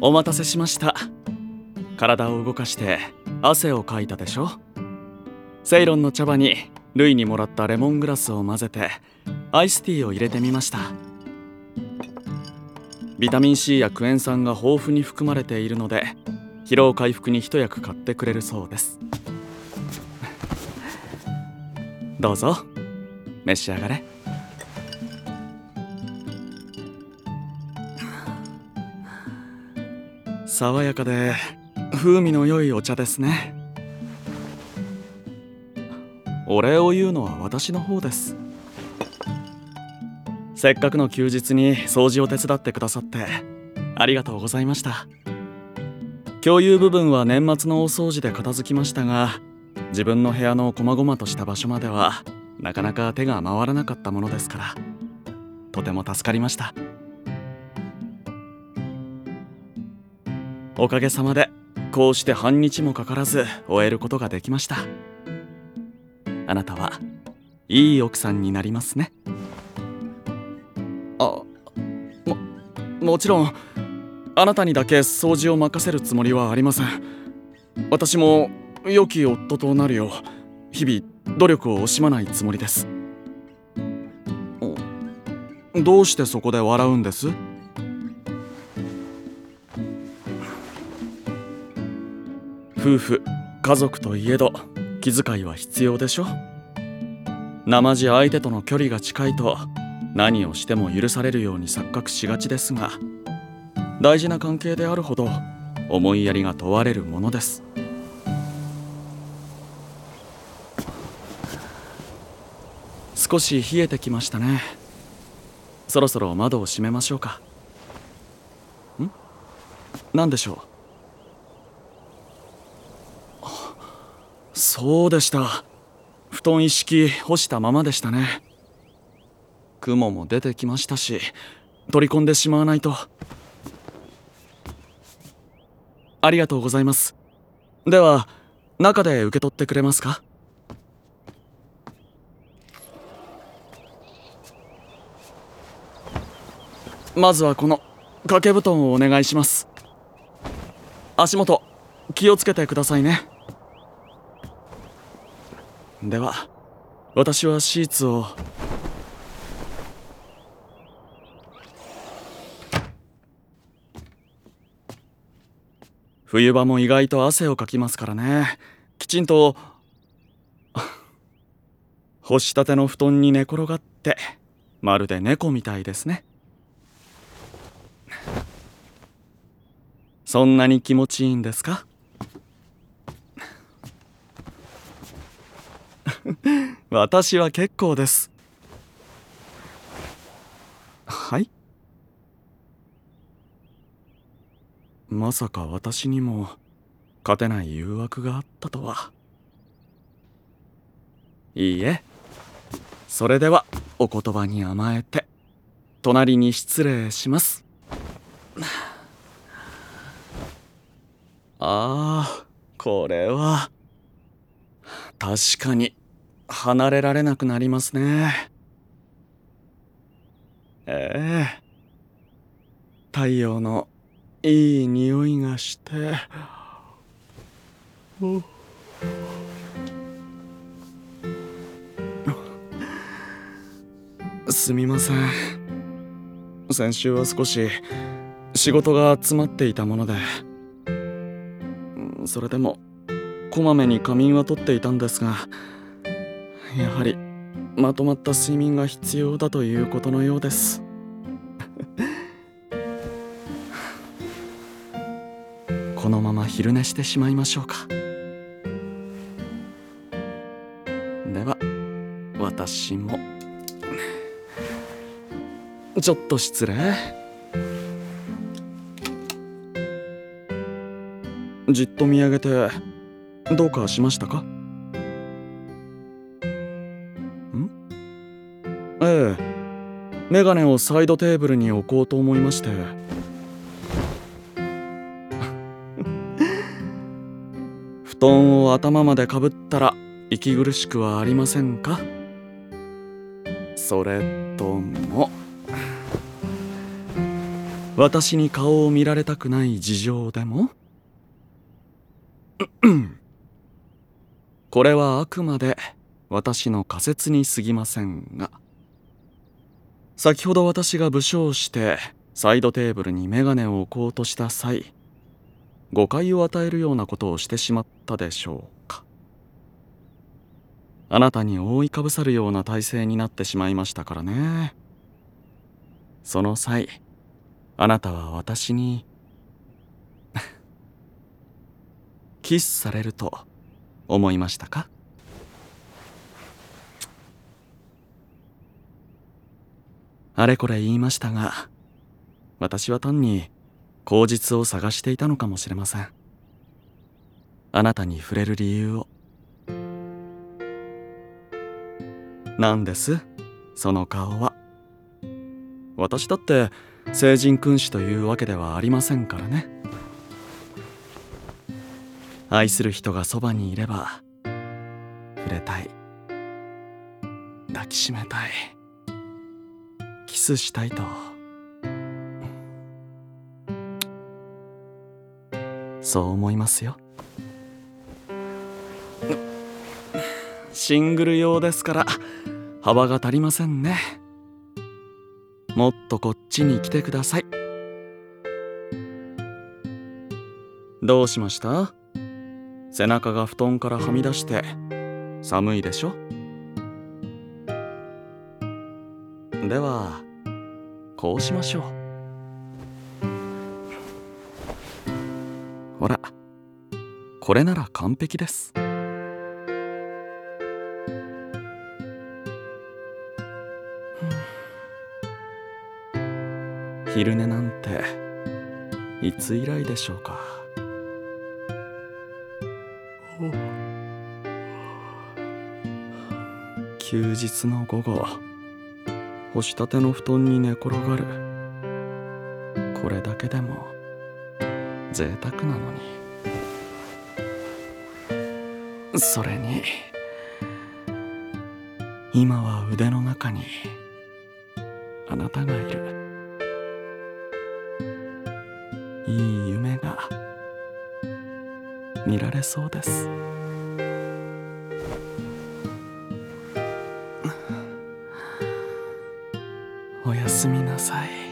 お待たせしました。体を動かして汗をかいたでしょ？セイロンの茶葉にルイにもらったレモングラスを混ぜてアイスティーを入れてみました。ビタミン C やクエン酸が豊富に含まれているので疲労回復に一役買ってくれるそうです。どうぞ。召し上がれ。爽やかで風味の良いお茶ですね。お礼を言うのは私の方です。せっかくの休日に掃除を手伝ってくださってありがとうございました。共有部分は年末の大掃除で片付きましたが自分の部屋の細々とした場所まではなかなか手が回らなかったものですからとても助かりました。おかげさまでこうして半日もかからず終えることができました。あなたはいい奥さんになりますね。あももちろんあなたにだけ掃除を任せるつもりはありません。私も良き夫となるよう日々努力を惜しまないつもりです。どうしてそこで笑うんです？夫婦家族といえど気遣いは必要でしょ？生地相手との距離が近いと何をしても許されるように錯覚しがちですが大事な関係であるほど思いやりが問われるものです。少し冷えてきましたね。そろそろ窓を閉めましょうか。ん？何でしょう？そうでした。布団一式干したままでしたね。雲も出てきましたし取り込んでしまわないと。ありがとうございます。では中で受け取ってくれますか？まずはこの掛け布団をお願いします。足元気をつけてくださいね。では私はシーツを。冬場も意外と汗をかきますからね。きちんと 干したての布団に寝転がってまるで猫みたいですね。そんなに気持ちいいんですか？私は結構です。はい。まさか私にも勝てない誘惑があったとは。いいえ。それではお言葉に甘えて隣に失礼します。ああこれは確かに。離れられなくなりますね。ええ。太陽のいい匂いがして。すみません。先週は少し仕事が詰まっていたもので。それでもこまめに仮眠はとっていたんですが。やはりまとまった睡眠が必要だということのようです。このまま昼寝してしまいましょうか。では私も。ちょっと失礼。じっと見上げてどうかしましたか？ええ。メガネをサイドテーブルに置こうと思いまして。布団を頭までかぶったら息苦しくはありませんか？それとも。私に顔を見られたくない事情でも？これはあくまで私の仮説に過ぎませんが。先ほど私が武将してサイドテーブルに眼鏡を置こうとした際誤解を与えるようなことをしてしまったでしょうか。あなたに覆いかぶさるような体勢になってしまいましたからね。その際あなたは私に キスされると思いましたか？あれこれ言いましたが私は単に口実を探していたのかもしれません。あなたに触れる理由を。何ですその顔は。私だって聖人君主というわけではありませんからね。愛する人がそばにいれば触れたい。抱きしめたい。スしたいと。そう思いますよ。シングル用ですから幅が足りませんね。もっとこっちに来てください。どうしました？背中が布団からはみ出して寒いでしょ？ではこうしましょう。ほらこれなら完璧です。昼寝なんていつ以来でしょうか。休日の午後干したての布団に寝転がる。これだけでも贅沢なのに。それに今は腕の中にあなたがいる。いい夢が見られそうです。おやすみなさい。